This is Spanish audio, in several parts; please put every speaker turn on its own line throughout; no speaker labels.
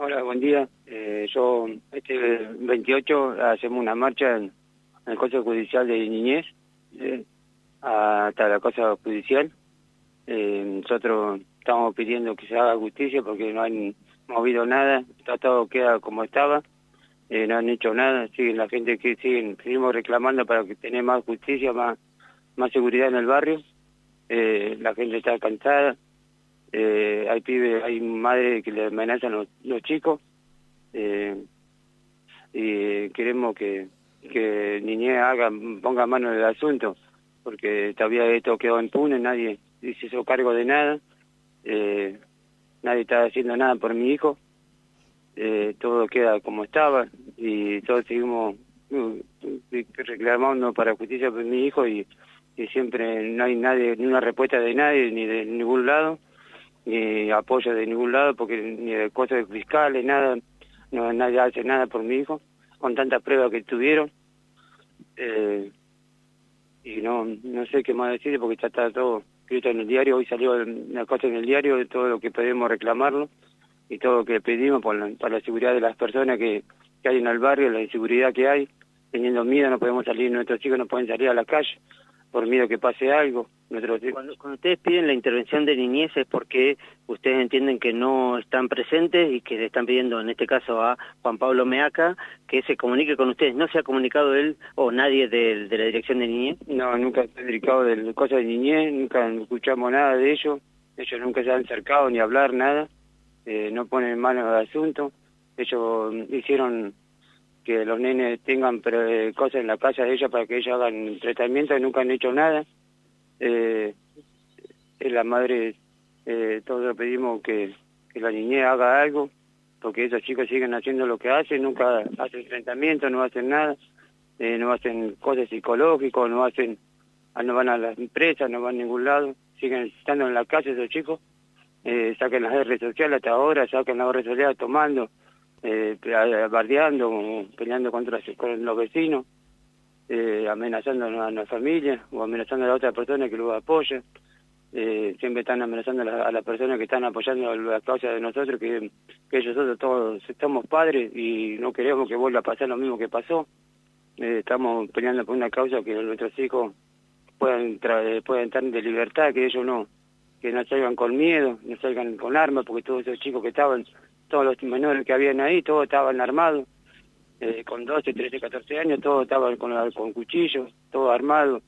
Hola, buen día. Eh, yo, este 28, hacemos una marcha en, el Consejo Judicial de Niñez, eh, hasta la Cosa Judicial. Eh, nosotros estamos pidiendo que se haga justicia porque no han movido nada, está todo queda como estaba, eh, no han hecho nada, siguen la gente que siguen, seguimos reclamando para que tenga más justicia, más, más seguridad en el barrio. Eh, la gente está cansada, eh, hay pibes, hay madres que le amenazan los, los chicos. Eh, y queremos que, que Niñez haga, ponga mano en el asunto porque todavía esto quedó impune, nadie se hizo cargo de nada, eh, nadie está haciendo nada por mi hijo, eh, todo queda como estaba y todos seguimos uh, reclamando para justicia por mi hijo y, y siempre no hay nadie, ni una respuesta de nadie, ni de ningún lado ni apoyo de ningún lado, porque ni de cosas fiscales, nada, no nadie hace nada por mi hijo, con tantas pruebas que tuvieron. Eh, y no no sé qué más decir, porque ya está todo escrito en el diario, hoy salió una cosa en el diario de todo lo que podemos reclamarlo y todo lo que pedimos por la, para la seguridad de las personas que, que hay en el barrio, la inseguridad que hay, teniendo miedo no podemos salir, nuestros chicos no pueden salir a la calle por miedo que pase algo.
Cuando, cuando, ustedes piden la intervención de niñez es porque ustedes entienden que no están presentes y que le están pidiendo, en este caso a Juan Pablo Meaca, que se comunique con ustedes. ¿No se ha comunicado él o nadie de, de la dirección de niñez?
No, nunca se ha dedicado de cosas de niñez, nunca escuchamos nada de ellos. Ellos nunca se han acercado ni hablar nada, eh, no ponen en manos el asunto. Ellos hicieron que los nenes tengan eh, cosas en la casa de ella para que ellos hagan tratamiento nunca han hecho nada. Eh, la madre, eh, todos pedimos que, la niñez haga algo, porque esos chicos siguen haciendo lo que hacen, nunca hacen tratamiento, no hacen nada, eh, no hacen cosas psicológicas, no hacen, ah, no van a las empresas, no van a ningún lado, siguen estando en la casa esos chicos, eh, saquen las redes sociales hasta ahora, saquen las redes sociales tomando, eh, bardeando, peleando contra con los vecinos, eh, amenazando a la familia o amenazando a la otra persona que lo apoya. Eh, siempre están amenazando a las personas que están apoyando la causa de nosotros, que, que ellos todos estamos padres y no queremos que vuelva a pasar lo mismo que pasó. Eh, estamos peleando por una causa que nuestros hijos puedan, puedan estar de libertad, que ellos no que no salgan con miedo, no salgan con armas, porque todos esos chicos que estaban todos los menores que habían ahí, todos estaban armados, eh, con 12, 13, 14 años, todos estaban con, con cuchillos, todo armado,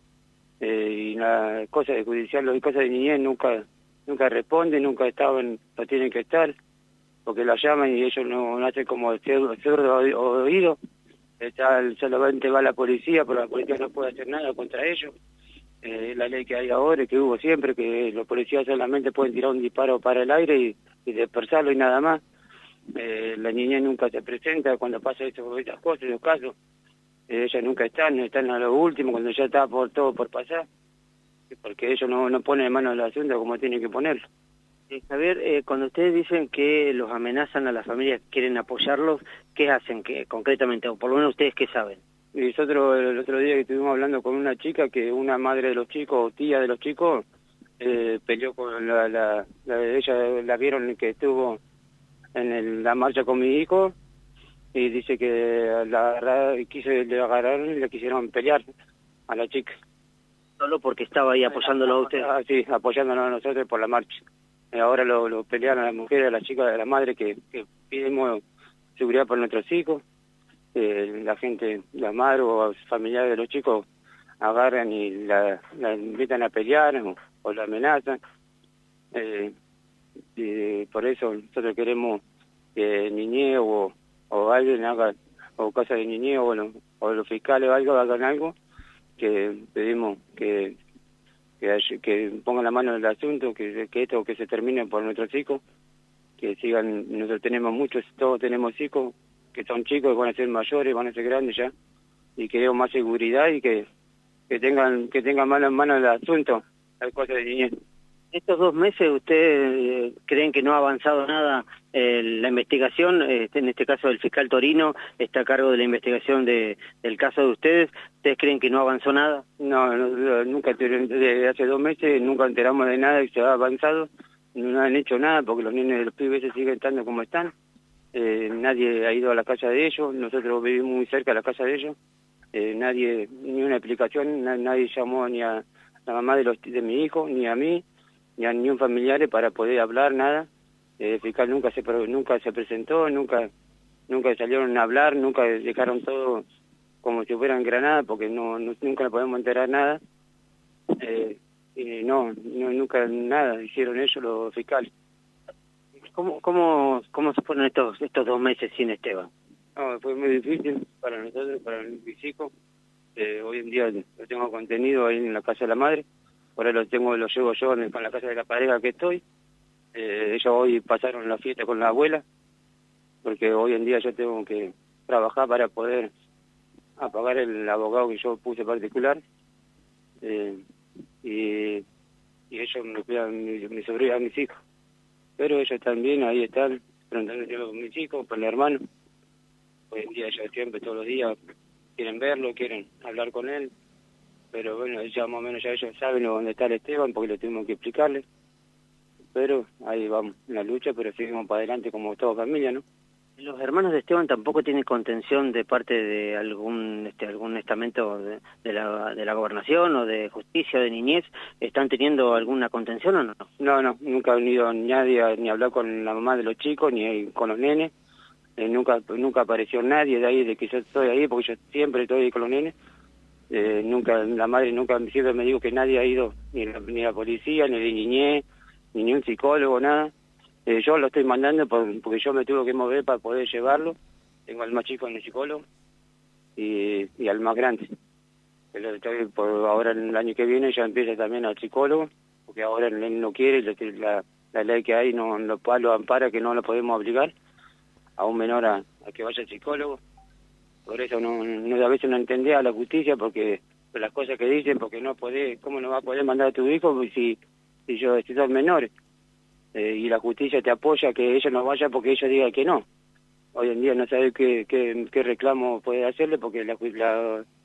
eh, y las cosas de judicial, las cosas de niñez nunca nunca responden, nunca estaban, no tienen que estar, porque la llaman y ellos no, hacen como el cerdo oído, está, solamente va la policía, pero la policía no puede hacer nada contra ellos. Eh, la ley que hay ahora, que hubo siempre, que los policías solamente pueden tirar un disparo para el aire y, y dispersarlo y nada más eh, la niña nunca se presenta cuando pasa eso, estas cosas, los casos, eh, ella nunca está, no están a lo último, cuando ya está por todo por pasar, porque ellos no, no ponen en manos el asunto como tienen que ponerlo.
Eh, Javier, eh, cuando ustedes dicen que los amenazan a las familias, quieren apoyarlos, ¿qué hacen que concretamente? O por lo menos ustedes qué saben.
Y nosotros el otro día que estuvimos hablando con una chica, que una madre de los chicos, o tía de los chicos, eh, peleó con la, la, la, ella la vieron que estuvo en la marcha con mi hijo y dice que la quiso le agarraron y le quisieron pelear a la chica.
Solo porque estaba ahí apoyándolo a usted.
Ah, sí, apoyándonos a nosotros por la marcha. Y ahora lo, lo pelearon a las mujeres, a la chica, a la madre que, que pidemos seguridad por nuestros hijos. Eh, la gente, la madre o familiares de los chicos agarran y la, la invitan a pelear o, o la amenazan. Eh, y por eso nosotros queremos que niñez o, alguien haga o cosas de niñez o, o los fiscales o algo hagan algo que pedimos que que, que pongan la mano en el asunto que, que esto que se termine por nuestros hijos que sigan nosotros tenemos muchos todos tenemos hijos que son chicos van a ser mayores van a ser grandes ya y queremos más seguridad y que que tengan que tengan mano en mano el asunto las cosas de niñez
estos dos meses ustedes eh, creen que no ha avanzado nada eh, la investigación, este, en este caso el fiscal Torino está a cargo de la investigación de, del caso de ustedes, ¿ustedes creen que no avanzó nada?
No, nunca, desde hace dos meses nunca enteramos de nada y se ha avanzado, no han hecho nada porque los niños de los pibes siguen estando como están, eh, nadie ha ido a la casa de ellos, nosotros vivimos muy cerca de la casa de ellos, eh, nadie, ni una explicación, nadie llamó ni a la mamá de, los, de mi hijo, ni a mí, ni a ningún familiar para poder hablar, nada. El fiscal nunca se nunca se presentó, nunca nunca salieron a hablar, nunca dejaron todo como si fueran Granada, porque no, nunca le podemos enterar nada. Eh, y no, no, nunca nada hicieron eso los fiscales.
¿Cómo, cómo, cómo se fueron estos, estos dos meses sin Esteban?
No, fue muy difícil para nosotros, para mis hijos. Eh, hoy en día lo tengo contenido ahí en la casa de la madre. Por ahí lo tengo, lo llevo yo con la casa de la pareja que estoy. Eh, ellos hoy pasaron la fiesta con la abuela, porque hoy en día yo tengo que trabajar para poder apagar el abogado que yo puse particular. Eh, y, y ellos me cuidan mi, mi sobrina, mis hijos pero ellos también ahí están, preguntándose con mis hijos, con el hermano. Hoy en día ellos siempre, todos los días, quieren verlo, quieren hablar con él, pero bueno, ya más o menos ya ellos saben dónde está el Esteban, porque lo tuvimos que explicarle. Pero ahí vamos, en la lucha, pero seguimos para adelante como toda familia, ¿no?
Los hermanos de Esteban tampoco tienen contención de parte de algún este, algún estamento de, la, de la gobernación o de justicia de niñez. ¿Están teniendo alguna contención o no?
No, no, nunca ha venido nadie a, ni a hablar con la mamá de los chicos ni con los nenes. Eh, nunca nunca apareció nadie de ahí, de que yo estoy ahí, porque yo siempre estoy ahí con los nenes. Eh, nunca, la madre nunca siempre me dijo que nadie ha ido, ni la, ni la policía, ni de niñez, ni, ni un psicólogo, nada eh, yo lo estoy mandando porque yo me tuve que mover para poder llevarlo. Tengo al más chico en el psicólogo y, y al más grande. Pero estoy por ahora el año que viene ya empieza también al psicólogo, porque ahora él no quiere, la, la ley que hay no lo, lo ampara que no lo podemos obligar a un menor a, que vaya al psicólogo. Por eso no, a veces no entendía a la justicia porque las cosas que dicen, porque no puede, ¿cómo no va a poder mandar a tu hijo si, si yo estoy dos menores? Eh, y la justicia te apoya que ella no vaya porque ella diga que no. Hoy en día no sabe qué, qué, reclamo puede hacerle porque la,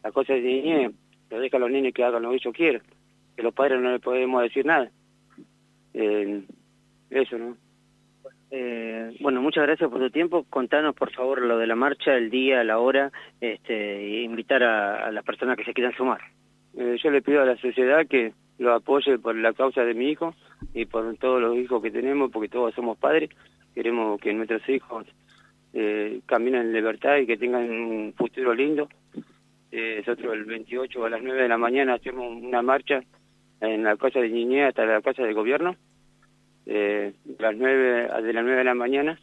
la, cosa de niñez lo deja los niños que hagan lo que ellos quieran. Que los padres no le podemos decir nada. Eh, eso, ¿no?
Eh, bueno, muchas gracias por tu tiempo. Contanos, por favor, lo de la marcha, el día, la hora, este, e invitar a, las personas que se quieran sumar.
Eh, yo le pido a la sociedad que lo apoye por la causa de mi hijo y por todos los hijos que tenemos, porque todos somos padres, queremos que nuestros hijos eh, caminen en libertad y que tengan un futuro lindo. Eh, nosotros el 28 a las 9 de la mañana hacemos una marcha en la casa de Niñez hasta la casa de gobierno, eh, las 9, de las 9 de la mañana,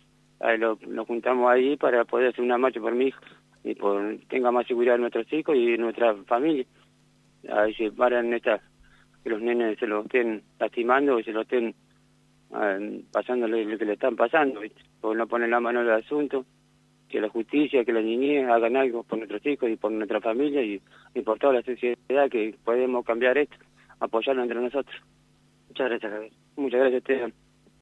lo, nos juntamos ahí para poder hacer una marcha por mi hijo y por tenga más seguridad nuestros hijos y nuestra familia. Ahí se paran estas que los nenes se lo estén lastimando, que se lo estén eh, pasando lo, que le están pasando, porque no ponen la mano en el asunto, que la justicia, que la niñez hagan algo por nuestros hijos y por nuestra familia y, por toda la sociedad que podemos cambiar esto, apoyarlo entre nosotros.
Muchas gracias, Javier.
Muchas gracias, Esteban.